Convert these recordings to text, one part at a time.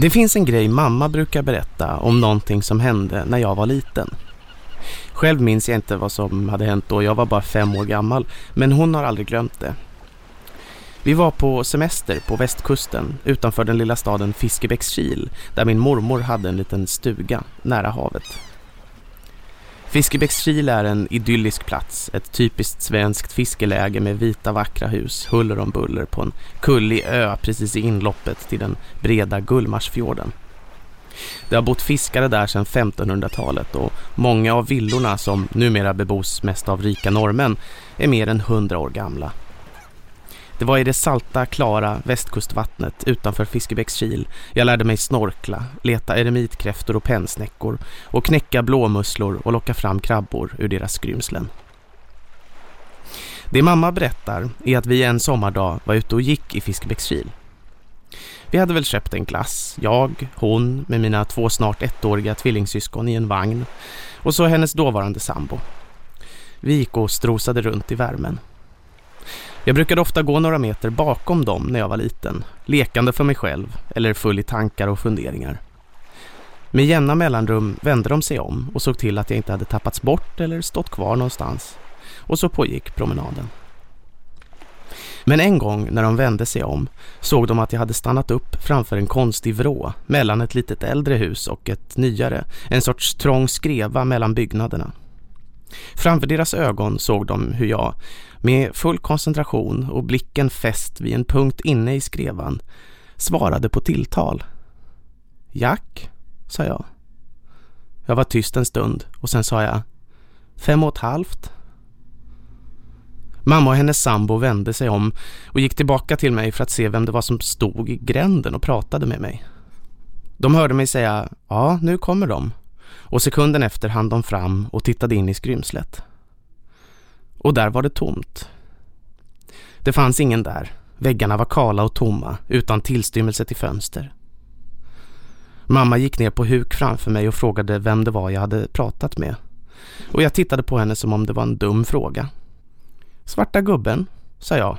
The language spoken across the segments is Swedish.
Det finns en grej mamma brukar berätta om någonting som hände när jag var liten. Själv minns jag inte vad som hade hänt då, jag var bara fem år gammal, men hon har aldrig glömt det. Vi var på semester på västkusten utanför den lilla staden Fiskebäckskil där min mormor hade en liten stuga nära havet. Fiskebäckskil är en idyllisk plats, ett typiskt svenskt fiskeläge med vita vackra hus, huller om buller på en kullig ö precis i inloppet till den breda Gullmarsfjorden. Det har bott fiskare där sedan 1500-talet och många av villorna som numera bebos mest av rika norrmän är mer än 100 år gamla. Det var i det salta, klara västkustvattnet utanför Fiskebäckskil jag lärde mig snorkla, leta eremitkräftor och pennsnäckor och knäcka blåmusslor och locka fram krabbor ur deras skrymslen. Det mamma berättar är att vi en sommardag var ute och gick i Fiskebäckskil. Vi hade väl köpt en glass, jag, hon med mina två snart ettåriga tvillingsyskon i en vagn och så hennes dåvarande sambo. Vi gick och strosade runt i värmen. Jag brukade ofta gå några meter bakom dem när jag var liten, lekande för mig själv eller full i tankar och funderingar. Med jämna mellanrum vände de sig om och såg till att jag inte hade tappats bort eller stått kvar någonstans. Och så pågick promenaden. Men en gång när de vände sig om såg de att jag hade stannat upp framför en konstig vrå mellan ett litet äldre hus och ett nyare, en sorts trång skreva mellan byggnaderna. Framför deras ögon såg de hur jag, med full koncentration och blicken fäst vid en punkt inne i skrevan, svarade på tilltal. Jack, sa jag. Jag var tyst en stund och sen sa jag fem och ett halvt. Mamma och hennes sambo vände sig om och gick tillbaka till mig för att se vem det var som stod i gränden och pratade med mig. De hörde mig säga, ja nu kommer de. Och sekunden efter hann de fram och tittade in i skrymslet. Och där var det tomt. Det fanns ingen där. Väggarna var kala och tomma, utan tillstymmelse till fönster. Mamma gick ner på huk framför mig och frågade vem det var jag hade pratat med. Och jag tittade på henne som om det var en dum fråga. Svarta gubben, sa jag.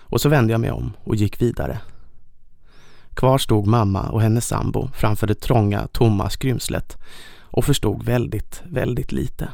Och så vände jag mig om och gick vidare. Kvar stod mamma och hennes sambo framför det trånga, tomma skrymslet och förstod väldigt, väldigt lite.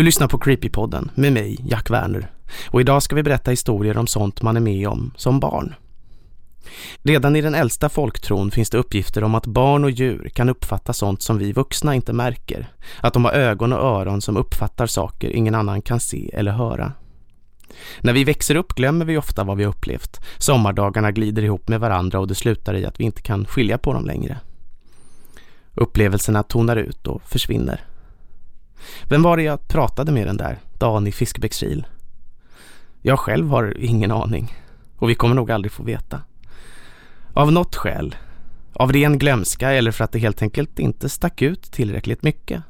Du lyssnar på Creepypodden med mig, Jack Werner. Och idag ska vi berätta historier om sånt man är med om som barn. Redan i den äldsta folktron finns det uppgifter om att barn och djur kan uppfatta sånt som vi vuxna inte märker. Att de har ögon och öron som uppfattar saker ingen annan kan se eller höra. När vi växer upp glömmer vi ofta vad vi upplevt. Sommardagarna glider ihop med varandra och det slutar i att vi inte kan skilja på dem längre. Upplevelserna tonar ut och försvinner. Vem var det jag pratade med den där dagen i Fiskebäckskil? Jag själv har ingen aning och vi kommer nog aldrig få veta. Av något skäl, av ren glömska eller för att det helt enkelt inte stack ut tillräckligt mycket,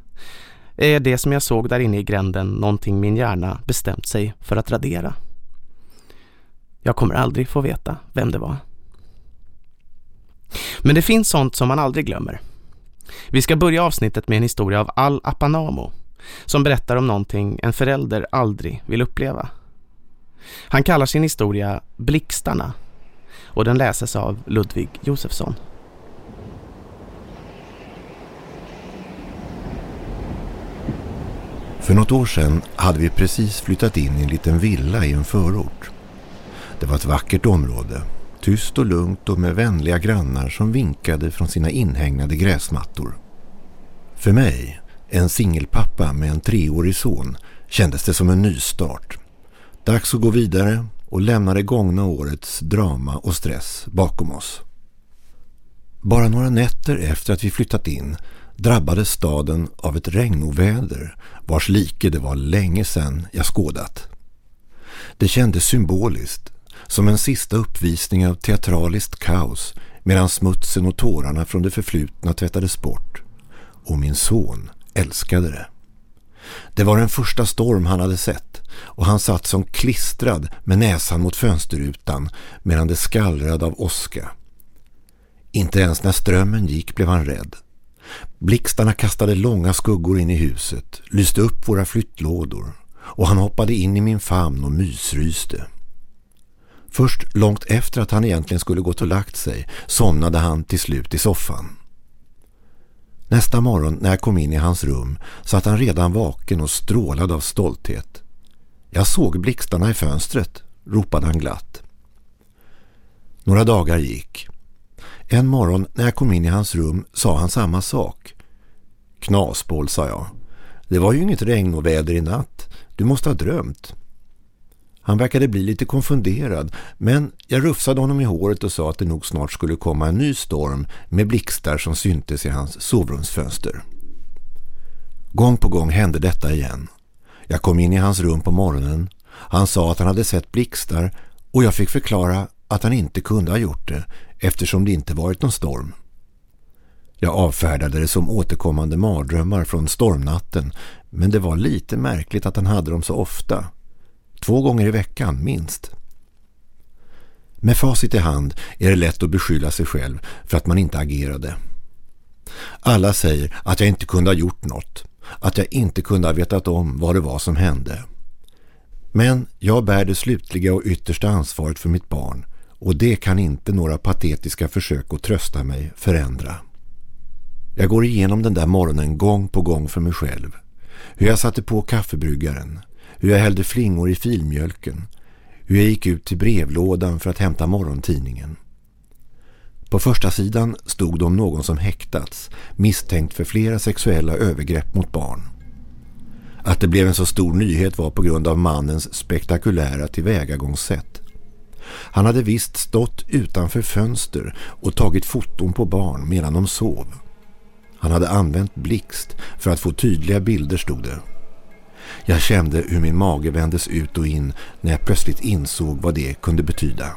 är det som jag såg där inne i gränden någonting min hjärna bestämt sig för att radera. Jag kommer aldrig få veta vem det var. Men det finns sånt som man aldrig glömmer. Vi ska börja avsnittet med en historia av Al Apanamo som berättar om någonting en förälder aldrig vill uppleva. Han kallar sin historia Blixtarna och den läses av Ludvig Josefsson. För något år sedan hade vi precis flyttat in i en liten villa i en förort. Det var ett vackert område, tyst och lugnt och med vänliga grannar som vinkade från sina inhägnade gräsmattor. För mig, en singelpappa med en treårig son, kändes det som en nystart. Dags att gå vidare och lämna det gångna årets drama och stress bakom oss. Bara några nätter efter att vi flyttat in drabbades staden av ett regnoväder vars like det var länge sedan jag skådat. Det kändes symboliskt som en sista uppvisning av teatraliskt kaos medan smutsen och tårarna från det förflutna tvättades bort. Och min son älskade det. Det var den första storm han hade sett och han satt som klistrad med näsan mot fönsterrutan medan det skallrade av åska. Inte ens när strömmen gick blev han rädd. Blixtarna kastade långa skuggor in i huset, lyste upp våra flyttlådor och han hoppade in i min famn och mysryste. Först långt efter att han egentligen skulle gått och lagt sig somnade han till slut i soffan. Nästa morgon när jag kom in i hans rum satt han redan vaken och strålade av stolthet. Jag såg blixtarna i fönstret, ropade han glatt. Några dagar gick. En morgon när jag kom in i hans rum sa han samma sak. Knasboll, sa jag. Det var ju inget regn och väder i natt. Du måste ha drömt. Han verkade bli lite konfunderad men jag rufsade honom i håret och sa att det nog snart skulle komma en ny storm med blixtar som syntes i hans sovrumsfönster. Gång på gång hände detta igen. Jag kom in i hans rum på morgonen. Han sa att han hade sett blixtar och jag fick förklara att han inte kunde ha gjort det eftersom det inte varit någon storm. Jag avfärdade det som återkommande mardrömmar från stormnatten men det var lite märkligt att han hade dem så ofta. Två gånger i veckan, minst. Med facit i hand är det lätt att beskylla sig själv för att man inte agerade. Alla säger att jag inte kunde ha gjort något. Att jag inte kunde ha vetat om vad det var som hände. Men jag bär det slutliga och yttersta ansvaret för mitt barn och det kan inte några patetiska försök att trösta mig förändra. Jag går igenom den där morgonen gång på gång för mig själv. Hur jag satte på kaffebryggaren, hur jag hällde flingor i filmjölken, hur jag gick ut till brevlådan för att hämta morgontidningen. På första sidan stod det om någon som häktats, misstänkt för flera sexuella övergrepp mot barn. Att det blev en så stor nyhet var på grund av mannens spektakulära tillvägagångssätt. Han hade visst stått utanför fönster och tagit foton på barn medan de sov. Han hade använt blixt för att få tydliga bilder stod det. Jag kände hur min mage vändes ut och in när jag plötsligt insåg vad det kunde betyda.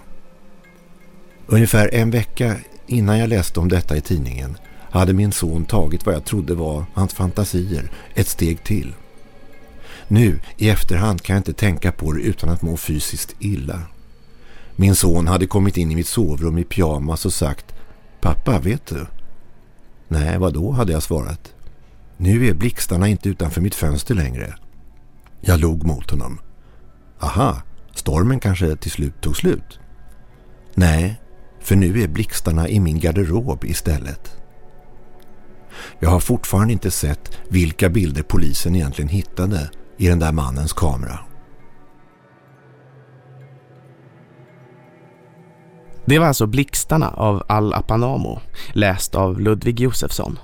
Ungefär en vecka innan jag läste om detta i tidningen hade min son tagit vad jag trodde var hans fantasier ett steg till. Nu i efterhand kan jag inte tänka på det utan att må fysiskt illa. Min son hade kommit in i mitt sovrum i pyjamas och sagt Pappa, vet du? Nej, vad då hade jag svarat. Nu är blixtarna inte utanför mitt fönster längre. Jag log mot honom. Aha, stormen kanske till slut tog slut. Nej, för nu är blixtarna i min garderob istället. Jag har fortfarande inte sett vilka bilder polisen egentligen hittade i den där mannens kamera. Det var alltså Blixtarna av Al Apanamo, läst av Ludvig Josefsson.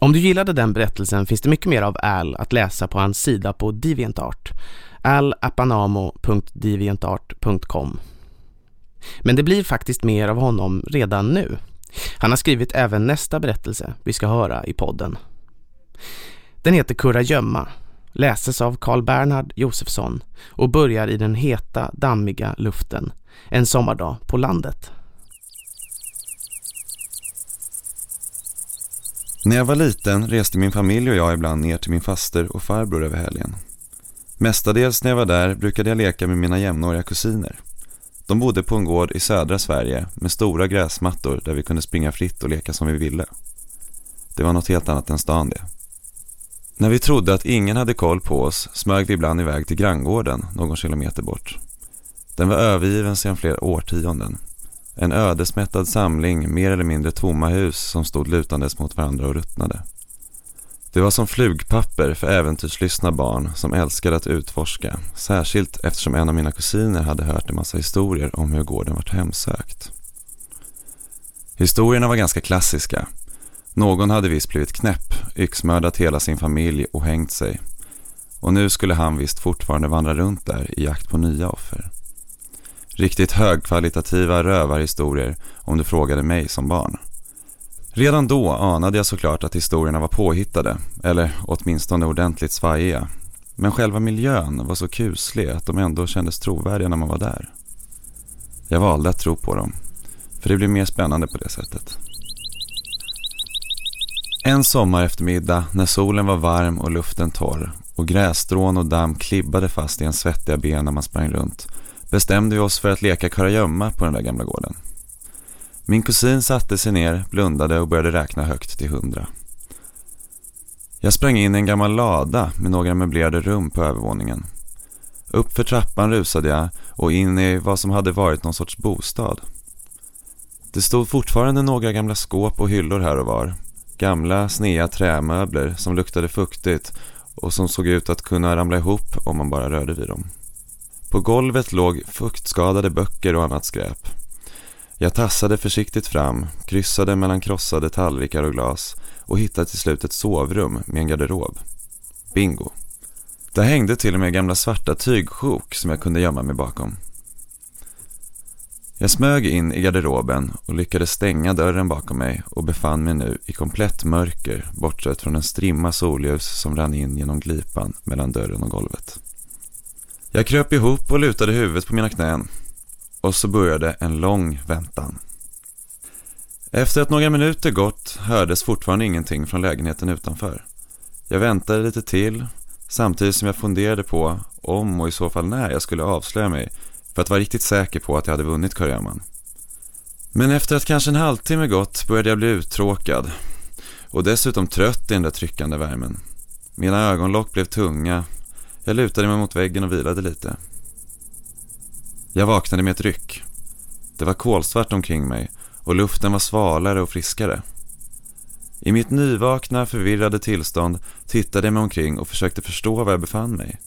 Om du gillade den berättelsen finns det mycket mer av Al att läsa på hans sida på DeviantArt. alapanamo.deviantart.com Men det blir faktiskt mer av honom redan nu. Han har skrivit även nästa berättelse vi ska höra i podden. Den heter Kurra gömma, läses av Carl Bernhard Josefsson och börjar i den heta, dammiga luften en sommardag på landet. När jag var liten reste min familj och jag ibland ner till min faster och farbror över helgen. Mestadels när jag var där brukade jag leka med mina jämnåriga kusiner. De bodde på en gård i södra Sverige med stora gräsmattor där vi kunde springa fritt och leka som vi ville. Det var något helt annat än stan det. När vi trodde att ingen hade koll på oss smög vi ibland iväg till granngården någon kilometer bort. Den var övergiven sedan flera årtionden. En ödesmättad samling mer eller mindre tomma hus som stod lutandes mot varandra och ruttnade. Det var som flugpapper för äventyrslystna barn som älskade att utforska, särskilt eftersom en av mina kusiner hade hört en massa historier om hur gården varit hemsökt. Historierna var ganska klassiska. Någon hade visst blivit knäpp, yxmördat hela sin familj och hängt sig. Och nu skulle han visst fortfarande vandra runt där i jakt på nya offer. Riktigt högkvalitativa rövarhistorier om du frågade mig som barn. Redan då anade jag såklart att historierna var påhittade, eller åtminstone ordentligt svajiga. Men själva miljön var så kuslig att de ändå kändes trovärdiga när man var där. Jag valde att tro på dem, för det blev mer spännande på det sättet. En sommar eftermiddag när solen var varm och luften torr och grässtrån och damm klibbade fast i en svettiga ben när man sprang runt bestämde vi oss för att leka kurragömma på den där gamla gården. Min kusin satte sig ner, blundade och började räkna högt till hundra. Jag sprang in i en gammal lada med några möblerade rum på övervåningen. Upp för trappan rusade jag och in i vad som hade varit någon sorts bostad. Det stod fortfarande några gamla skåp och hyllor här och var. Gamla, snea trämöbler som luktade fuktigt och som såg ut att kunna ramla ihop om man bara rörde vid dem. På golvet låg fuktskadade böcker och annat skräp. Jag tassade försiktigt fram, kryssade mellan krossade tallrikar och glas och hittade till slut ett sovrum med en garderob. Bingo! Där hängde till och med gamla svarta tygsjok som jag kunde gömma mig bakom. Jag smög in i garderoben och lyckades stänga dörren bakom mig och befann mig nu i komplett mörker bortsett från en strimma solljus som rann in genom glipan mellan dörren och golvet. Jag kröp ihop och lutade huvudet på mina knän och så började en lång väntan. Efter att några minuter gått hördes fortfarande ingenting från lägenheten utanför. Jag väntade lite till samtidigt som jag funderade på om och i så fall när jag skulle avslöja mig för att vara riktigt säker på att jag hade vunnit Kurragömman. Men efter att kanske en halvtimme gått började jag bli uttråkad och dessutom trött i den där tryckande värmen. Mina ögonlock blev tunga. Jag lutade mig mot väggen och vilade lite. Jag vaknade med ett ryck. Det var kolsvart omkring mig och luften var svalare och friskare. I mitt nyvakna, förvirrade tillstånd tittade jag mig omkring och försökte förstå var jag befann mig.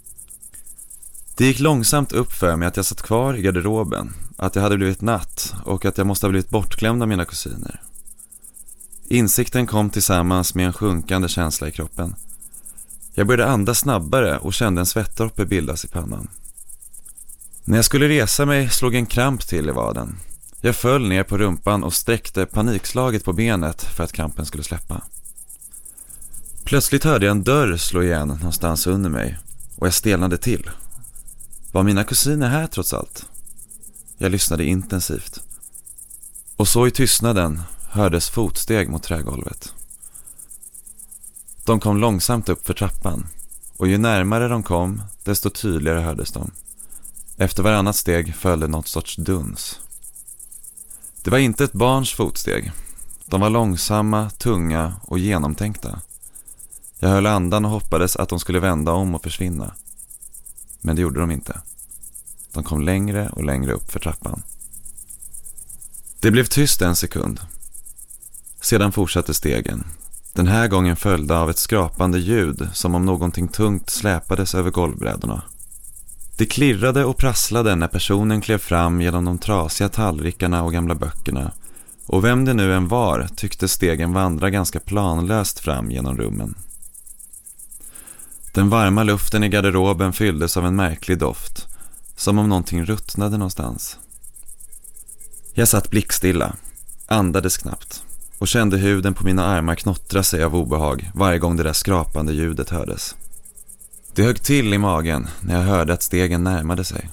Det gick långsamt upp för mig att jag satt kvar i garderoben, att jag hade blivit natt och att jag måste ha blivit bortglömd av mina kusiner. Insikten kom tillsammans med en sjunkande känsla i kroppen. Jag började andas snabbare och kände en svettdroppe bildas i pannan. När jag skulle resa mig slog en kramp till i vaden. Jag föll ner på rumpan och sträckte panikslaget på benet för att krampen skulle släppa. Plötsligt hörde jag en dörr slå igen någonstans under mig och jag stelnade till. Var mina kusiner här trots allt? Jag lyssnade intensivt. Och så i tystnaden hördes fotsteg mot trägolvet. De kom långsamt upp för trappan och ju närmare de kom desto tydligare hördes de. Efter varannat steg följde något sorts duns. Det var inte ett barns fotsteg. De var långsamma, tunga och genomtänkta. Jag höll andan och hoppades att de skulle vända om och försvinna. Men det gjorde de inte. De kom längre och längre upp för trappan. Det blev tyst en sekund. Sedan fortsatte stegen. Den här gången följda av ett skrapande ljud som om någonting tungt släpades över golvbrädorna. Det klirrade och prasslade när personen klev fram genom de trasiga tallrikarna och gamla böckerna. Och vem det nu än var tyckte stegen vandra ganska planlöst fram genom rummen. Den varma luften i garderoben fylldes av en märklig doft. Som om någonting ruttnade någonstans. Jag satt blickstilla, andades knappt och kände huden på mina armar knottra sig av obehag varje gång det där skrapande ljudet hördes. Det högg till i magen när jag hörde att stegen närmade sig.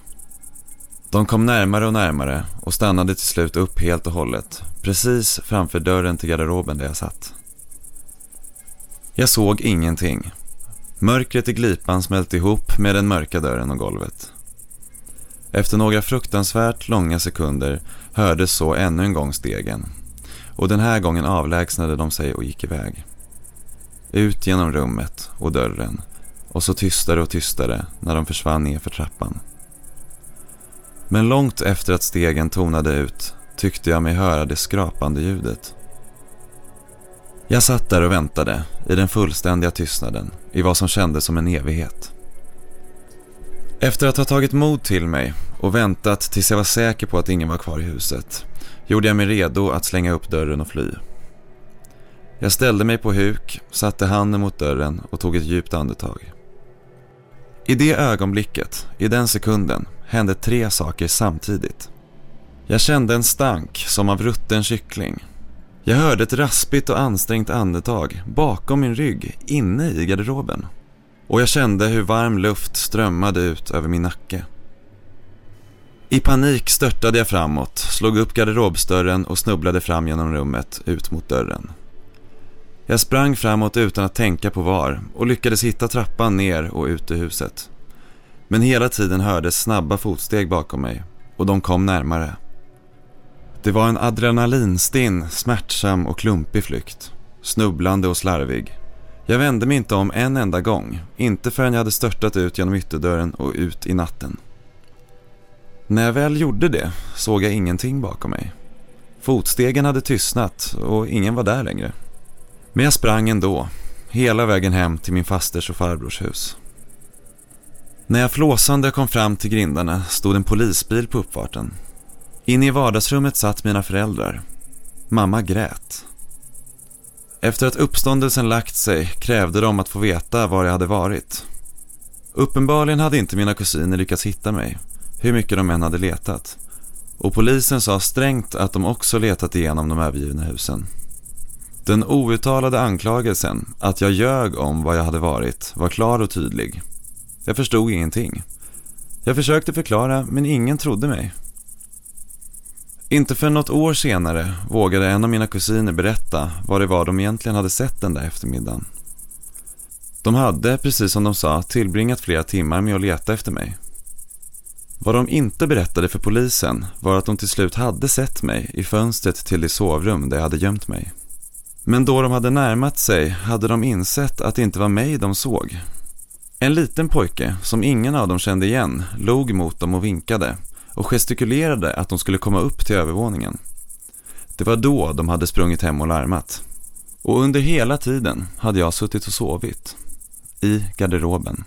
De kom närmare och närmare och stannade till slut upp helt och hållet, precis framför dörren till garderoben där jag satt. Jag såg ingenting. Mörkret i glipan smälte ihop med den mörka dörren och golvet. Efter några fruktansvärt långa sekunder hördes så ännu en gång stegen och den här gången avlägsnade de sig och gick iväg. Ut genom rummet och dörren och så tystare och tystare när de försvann ner för trappan. Men långt efter att stegen tonade ut tyckte jag mig höra det skrapande ljudet. Jag satt där och väntade i den fullständiga tystnaden i vad som kändes som en evighet. Efter att ha tagit mod till mig och väntat tills jag var säker på att ingen var kvar i huset gjorde jag mig redo att slänga upp dörren och fly. Jag ställde mig på huk, satte handen mot dörren och tog ett djupt andetag. I det ögonblicket, i den sekunden, hände tre saker samtidigt. Jag kände en stank som av rutten kyckling. Jag hörde ett raspigt och ansträngt andetag bakom min rygg, inne i garderoben. Och jag kände hur varm luft strömmade ut över min nacke. I panik störtade jag framåt, slog upp garderobsdörren och snubblade fram genom rummet ut mot dörren. Jag sprang framåt utan att tänka på var och lyckades hitta trappan ner och ut ur huset. Men hela tiden hördes snabba fotsteg bakom mig och de kom närmare. Det var en adrenalinstinn, smärtsam och klumpig flykt. Snubblande och slarvig. Jag vände mig inte om en enda gång, inte förrän jag hade störtat ut genom ytterdörren och ut i natten. När jag väl gjorde det såg jag ingenting bakom mig. Fotstegen hade tystnat och ingen var där längre. Men jag sprang ändå, hela vägen hem till min fasters och farbrors hus. När jag flåsande kom fram till grindarna stod en polisbil på uppfarten. Inne i vardagsrummet satt mina föräldrar. Mamma grät. Efter att uppståndelsen lagt sig krävde de att få veta var jag hade varit. Uppenbarligen hade inte mina kusiner lyckats hitta mig, hur mycket de än hade letat. Och polisen sa strängt att de också letat igenom de övergivna husen. Den outtalade anklagelsen att jag ljög om vad jag hade varit var klar och tydlig. Jag förstod ingenting. Jag försökte förklara men ingen trodde mig. Inte för något år senare vågade en av mina kusiner berätta vad det var de egentligen hade sett den där eftermiddagen. De hade, precis som de sa, tillbringat flera timmar med att leta efter mig. Vad de inte berättade för polisen var att de till slut hade sett mig i fönstret till det sovrum där jag hade gömt mig. Men då de hade närmat sig hade de insett att det inte var mig de såg. En liten pojke, som ingen av dem kände igen, log mot dem och vinkade och gestikulerade att de skulle komma upp till övervåningen. Det var då de hade sprungit hem och larmat. Och under hela tiden hade jag suttit och sovit. I garderoben.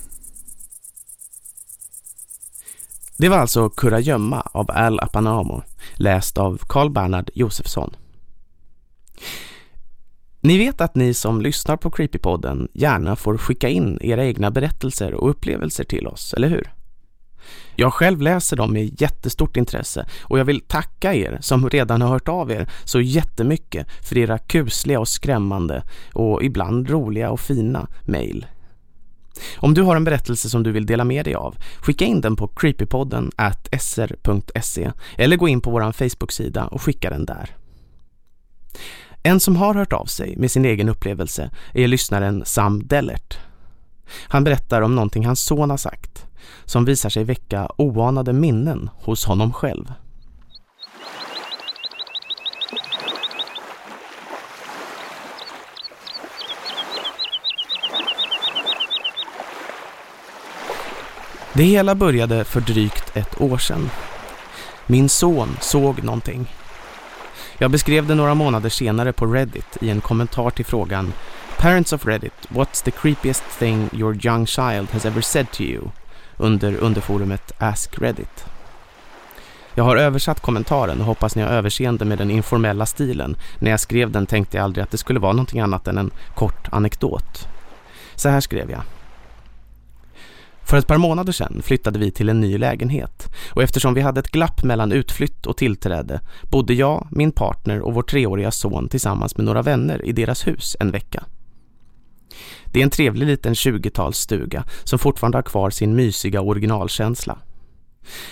Det var alltså Kurragömma av Al Apanamo, läst av Carl Bernhard Josefsson. Ni vet att ni som lyssnar på Creepypodden gärna får skicka in era egna berättelser och upplevelser till oss, eller hur? Jag själv läser dem med jättestort intresse och jag vill tacka er som redan har hört av er så jättemycket för era kusliga och skrämmande och ibland roliga och fina mejl. Om du har en berättelse som du vill dela med dig av, skicka in den på creepypodden at sr.se eller gå in på vår Facebook-sida och skicka den där. En som har hört av sig med sin egen upplevelse är lyssnaren Sam Dellert. Han berättar om någonting hans son har sagt som visar sig väcka oanade minnen hos honom själv. Det hela började för drygt ett år sedan. Min son såg någonting. Jag beskrev det några månader senare på Reddit i en kommentar till frågan Parents of Reddit, what's the creepiest thing your young child has ever said to you? under underforumet Ask Reddit. Jag har översatt kommentaren och hoppas ni har överseende med den informella stilen. När jag skrev den tänkte jag aldrig att det skulle vara någonting annat än en kort anekdot. Så här skrev jag. För ett par månader sedan flyttade vi till en ny lägenhet och eftersom vi hade ett glapp mellan utflytt och tillträde bodde jag, min partner och vår treåriga son tillsammans med några vänner i deras hus en vecka. Det är en trevlig liten 20-talsstuga som fortfarande har kvar sin mysiga originalkänsla.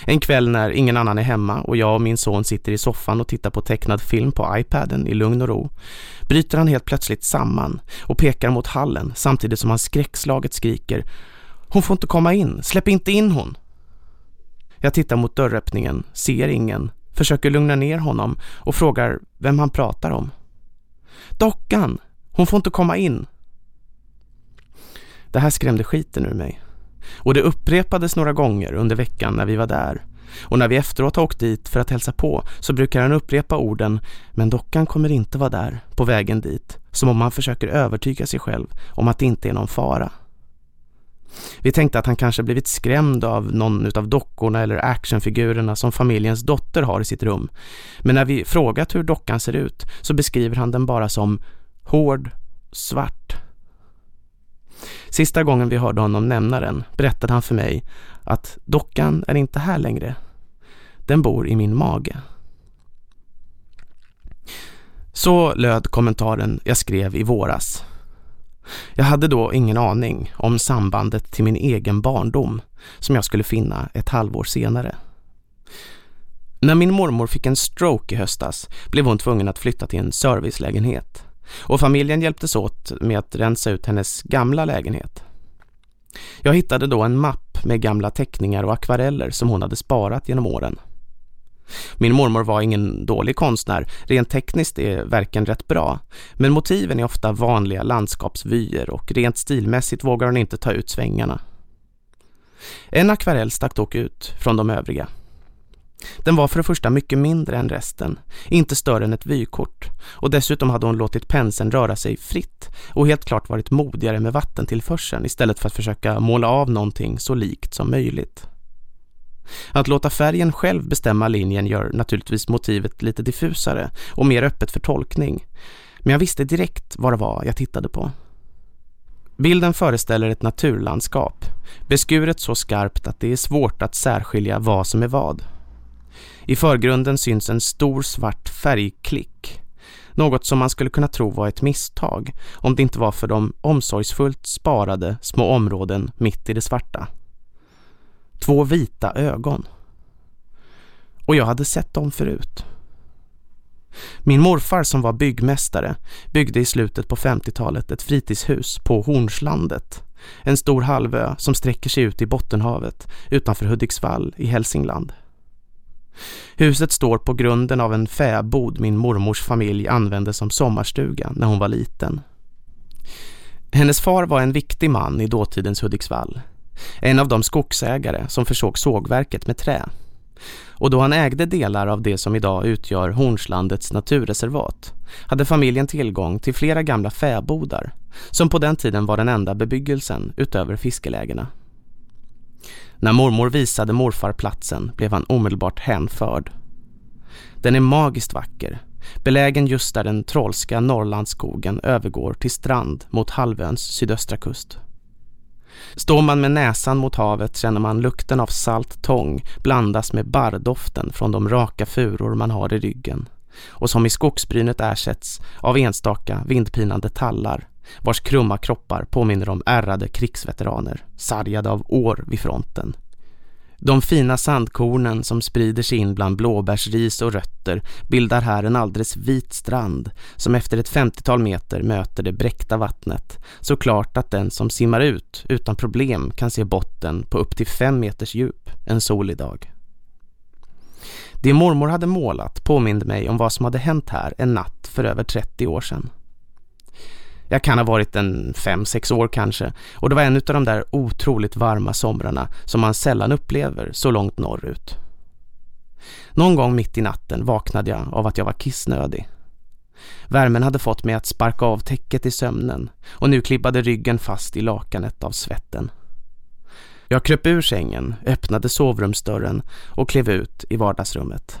En kväll när ingen annan är hemma och jag och min son sitter i soffan och tittar på tecknad film på iPaden i lugn och ro bryter han helt plötsligt samman och pekar mot hallen samtidigt som han skräckslaget skriker hon får inte komma in, släpp inte in hon! Jag tittar mot dörröppningen, ser ingen, försöker lugna ner honom och frågar vem han pratar om. Dockan! Hon får inte komma in! Det här skrämde skiten ur mig. Och det upprepades några gånger under veckan när vi var där. Och när vi efteråt har åkt dit för att hälsa på så brukar han upprepa orden Men dockan kommer inte vara där på vägen dit. Som om han försöker övertyga sig själv om att det inte är någon fara. Vi tänkte att han kanske blivit skrämd av någon av dockorna eller actionfigurerna som familjens dotter har i sitt rum. Men när vi frågat hur dockan ser ut så beskriver han den bara som hård, svart Sista gången vi hörde honom nämna den berättade han för mig att dockan är inte här längre. Den bor i min mage. Så löd kommentaren jag skrev i våras. Jag hade då ingen aning om sambandet till min egen barndom som jag skulle finna ett halvår senare. När min mormor fick en stroke i höstas blev hon tvungen att flytta till en servicelägenhet. Och familjen hjälptes åt med att rensa ut hennes gamla lägenhet. Jag hittade då en mapp med gamla teckningar och akvareller som hon hade sparat genom åren. Min mormor var ingen dålig konstnär, rent tekniskt är verken rätt bra. Men motiven är ofta vanliga landskapsvyer och rent stilmässigt vågar hon inte ta ut svängarna. En akvarell stack dock ut från de övriga. Den var för det första mycket mindre än resten, inte större än ett vykort. Och dessutom hade hon låtit penseln röra sig fritt och helt klart varit modigare med vattentillförseln istället för att försöka måla av någonting så likt som möjligt. Att låta färgen själv bestämma linjen gör naturligtvis motivet lite diffusare och mer öppet för tolkning. Men jag visste direkt vad det var jag tittade på. Bilden föreställer ett naturlandskap, beskuret så skarpt att det är svårt att särskilja vad som är vad. I förgrunden syns en stor svart färgklick. Något som man skulle kunna tro var ett misstag om det inte var för de omsorgsfullt sparade små områden mitt i det svarta. Två vita ögon. Och jag hade sett dem förut. Min morfar som var byggmästare byggde i slutet på 50-talet ett fritidshus på Hornslandet. En stor halvö som sträcker sig ut i Bottenhavet utanför Hudiksvall i Hälsingland. Huset står på grunden av en fäbod min mormors familj använde som sommarstuga när hon var liten. Hennes far var en viktig man i dåtidens Hudiksvall. En av de skogsägare som försåg sågverket med trä. Och då han ägde delar av det som idag utgör Hornslandets naturreservat hade familjen tillgång till flera gamla fäbodar som på den tiden var den enda bebyggelsen utöver fiskelägena. När mormor visade morfar platsen blev han omedelbart hänförd. Den är magiskt vacker, belägen just där den trollska Norrlandsskogen övergår till strand mot halvöns sydöstra kust. Står man med näsan mot havet känner man lukten av salt tång blandas med barrdoften från de raka furor man har i ryggen och som i skogsbrynet ersätts av enstaka vindpinande tallar vars krumma kroppar påminner om ärrade krigsveteraner, sargade av år vid fronten. De fina sandkornen som sprider sig in bland blåbärsris och rötter bildar här en alldeles vit strand som efter ett 50-tal meter möter det bräckta vattnet så klart att den som simmar ut utan problem kan se botten på upp till fem meters djup en solig dag. Det mormor hade målat påminde mig om vad som hade hänt här en natt för över 30 år sedan. Jag kan ha varit en fem, sex år kanske och det var en av de där otroligt varma somrarna som man sällan upplever så långt norrut. Någon gång mitt i natten vaknade jag av att jag var kissnödig. Värmen hade fått mig att sparka av täcket i sömnen och nu klibbade ryggen fast i lakanet av svetten. Jag kröp ur sängen, öppnade sovrumsdörren och klev ut i vardagsrummet.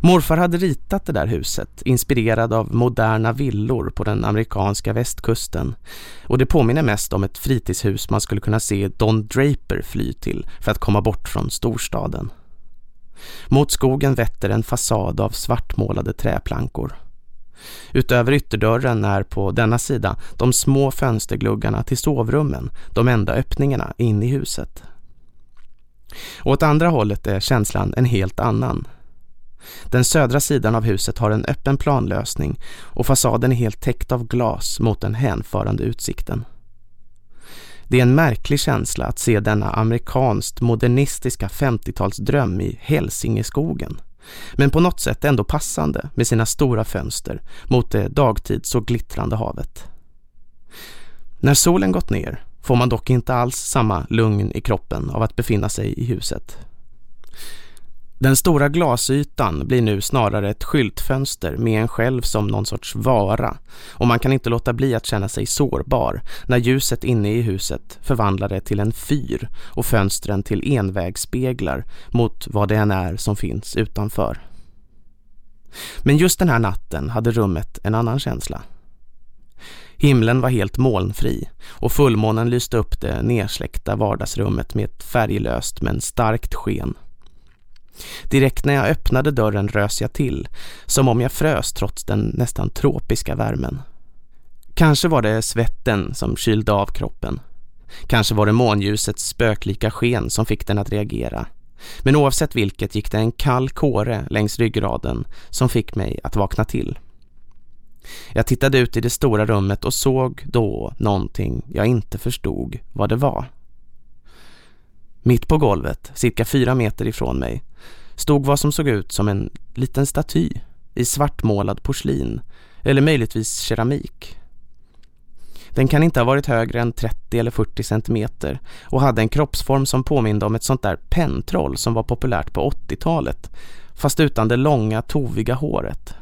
Morfar hade ritat det där huset, inspirerad av moderna villor på den amerikanska västkusten. Och det påminner mest om ett fritidshus man skulle kunna se Don Draper fly till för att komma bort från storstaden. Mot skogen vetter en fasad av svartmålade träplankor. Utöver ytterdörren är på denna sida de små fönstergluggarna till sovrummen, de enda öppningarna in i huset. Åt andra hållet är känslan en helt annan. Den södra sidan av huset har en öppen planlösning och fasaden är helt täckt av glas mot den hänförande utsikten. Det är en märklig känsla att se denna amerikanskt modernistiska 50-talsdröm i Hälsingeskogen. Men på något sätt ändå passande med sina stora fönster mot det dagtid så glittrande havet. När solen gått ner får man dock inte alls samma lugn i kroppen av att befinna sig i huset. Den stora glasytan blir nu snarare ett skyltfönster med en själv som någon sorts vara och man kan inte låta bli att känna sig sårbar när ljuset inne i huset förvandlar det till en fyr och fönstren till envägsspeglar mot vad det än är som finns utanför. Men just den här natten hade rummet en annan känsla. Himlen var helt molnfri och fullmånen lyste upp det nersläckta vardagsrummet med ett färglöst men starkt sken. Direkt när jag öppnade dörren rös jag till, som om jag frös trots den nästan tropiska värmen. Kanske var det svetten som kylde av kroppen. Kanske var det månljusets spöklika sken som fick den att reagera. Men oavsett vilket gick det en kall kåre längs ryggraden som fick mig att vakna till. Jag tittade ut i det stora rummet och såg då någonting jag inte förstod vad det var. Mitt på golvet, cirka fyra meter ifrån mig, stod vad som såg ut som en liten staty i svartmålad porslin eller möjligtvis keramik. Den kan inte ha varit högre än 30 eller 40 centimeter och hade en kroppsform som påminde om ett sånt där pentroll som var populärt på 80-talet fast utan det långa toviga håret.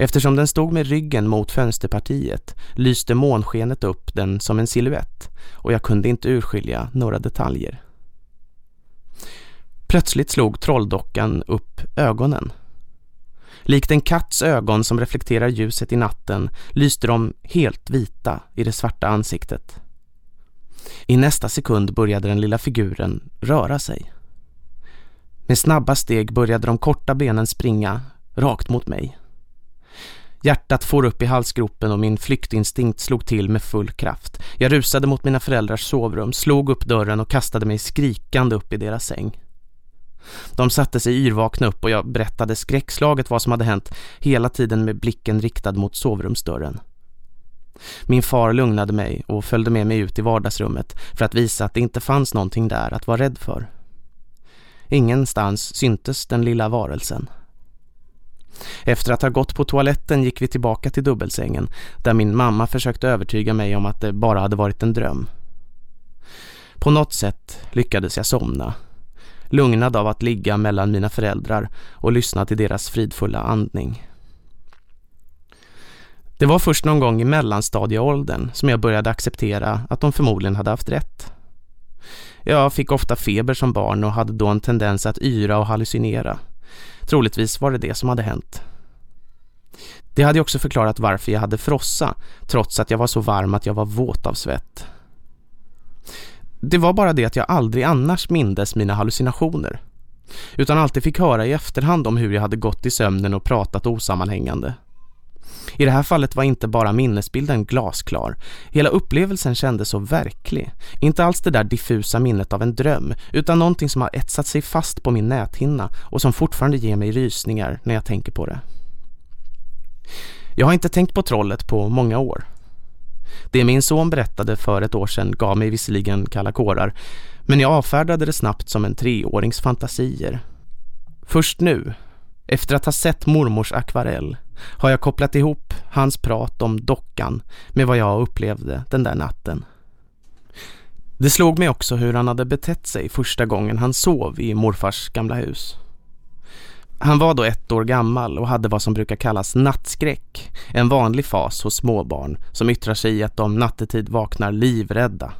Eftersom den stod med ryggen mot fönsterpartiet lyste månskenet upp den som en siluett och jag kunde inte urskilja några detaljer. Plötsligt slog trolldockan upp ögonen. Likt en katts ögon som reflekterar ljuset i natten lyste de helt vita i det svarta ansiktet. I nästa sekund började den lilla figuren röra sig. Med snabba steg började de korta benen springa rakt mot mig. Hjärtat får upp i halsgropen och min flyktinstinkt slog till med full kraft. Jag rusade mot mina föräldrars sovrum, slog upp dörren och kastade mig skrikande upp i deras säng. De satte sig yrvakna upp och jag berättade skräckslaget vad som hade hänt hela tiden med blicken riktad mot sovrumsdörren. Min far lugnade mig och följde med mig ut i vardagsrummet för att visa att det inte fanns någonting där att vara rädd för. Ingenstans syntes den lilla varelsen. Efter att ha gått på toaletten gick vi tillbaka till dubbelsängen där min mamma försökte övertyga mig om att det bara hade varit en dröm. På något sätt lyckades jag somna lugnad av att ligga mellan mina föräldrar och lyssna till deras fridfulla andning. Det var först någon gång i mellanstadieåldern som jag började acceptera att de förmodligen hade haft rätt. Jag fick ofta feber som barn och hade då en tendens att yra och hallucinera. Troligtvis var det det som hade hänt. Det hade också förklarat varför jag hade frossa, trots att jag var så varm att jag var våt av svett. Det var bara det att jag aldrig annars mindes mina hallucinationer. Utan alltid fick höra i efterhand om hur jag hade gått i sömnen och pratat osammanhängande. I det här fallet var inte bara minnesbilden glasklar. Hela upplevelsen kändes så verklig. Inte alls det där diffusa minnet av en dröm, utan någonting som har etsat sig fast på min näthinna och som fortfarande ger mig rysningar när jag tänker på det. Jag har inte tänkt på trollet på många år. Det min son berättade för ett år sedan gav mig visserligen kalla kårar, men jag avfärdade det snabbt som en treårings fantasier. Först nu, efter att ha sett mormors akvarell, har jag kopplat ihop hans prat om dockan med vad jag upplevde den där natten. Det slog mig också hur han hade betett sig första gången han sov i morfars gamla hus. Han var då ett år gammal och hade vad som brukar kallas nattskräck, en vanlig fas hos småbarn som yttrar sig i att de nattetid vaknar livrädda.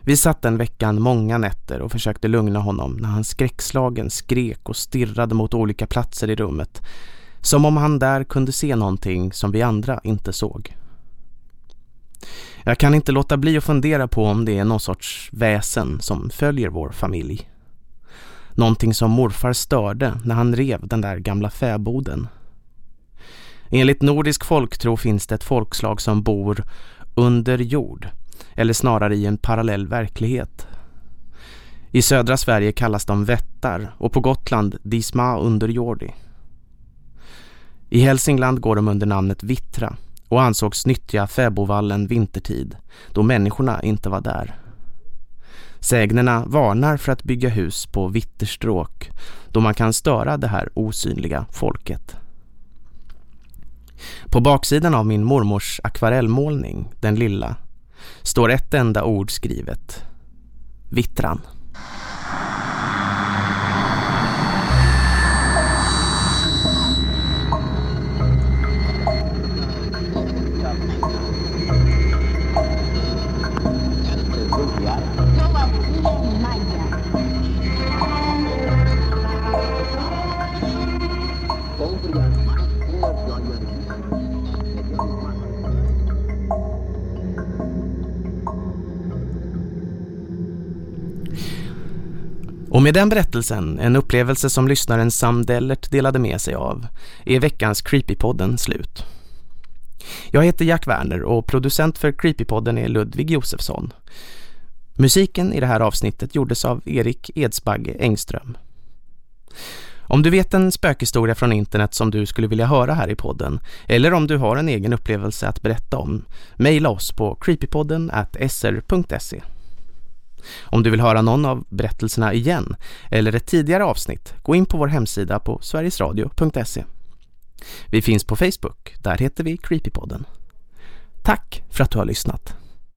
Vi satt den veckan många nätter och försökte lugna honom när han skräckslagen skrek och stirrade mot olika platser i rummet, som om han där kunde se någonting som vi andra inte såg. Jag kan inte låta bli att fundera på om det är någon sorts väsen som följer vår familj. Någonting som morfar störde när han rev den där gamla fäboden. Enligt nordisk folktro finns det ett folkslag som bor under jord, eller snarare i en parallell verklighet. I södra Sverige kallas de vättar och på Gotland disma underjordi. I Hälsingland går de under namnet Vittra och ansågs nyttja fäbovallen vintertid då människorna inte var där. Sägnerna varnar för att bygga hus på vitterstråk då man kan störa det här osynliga folket. På baksidan av min mormors akvarellmålning, den lilla, står ett enda ord skrivet. Vittran. Och med den berättelsen, en upplevelse som lyssnaren Sam Dellert delade med sig av, är veckans Creepypodden slut. Jag heter Jack Werner och producent för Creepypodden är Ludvig Josefsson. Musiken i det här avsnittet gjordes av Erik Edsbagge Engström. Om du vet en spökhistoria från internet som du skulle vilja höra här i podden eller om du har en egen upplevelse att berätta om, mejla oss på creepypodden at sr.se. Om du vill höra någon av berättelserna igen eller ett tidigare avsnitt, gå in på vår hemsida på sverigesradio.se. Vi finns på Facebook, där heter vi Creepypodden. Tack för att du har lyssnat.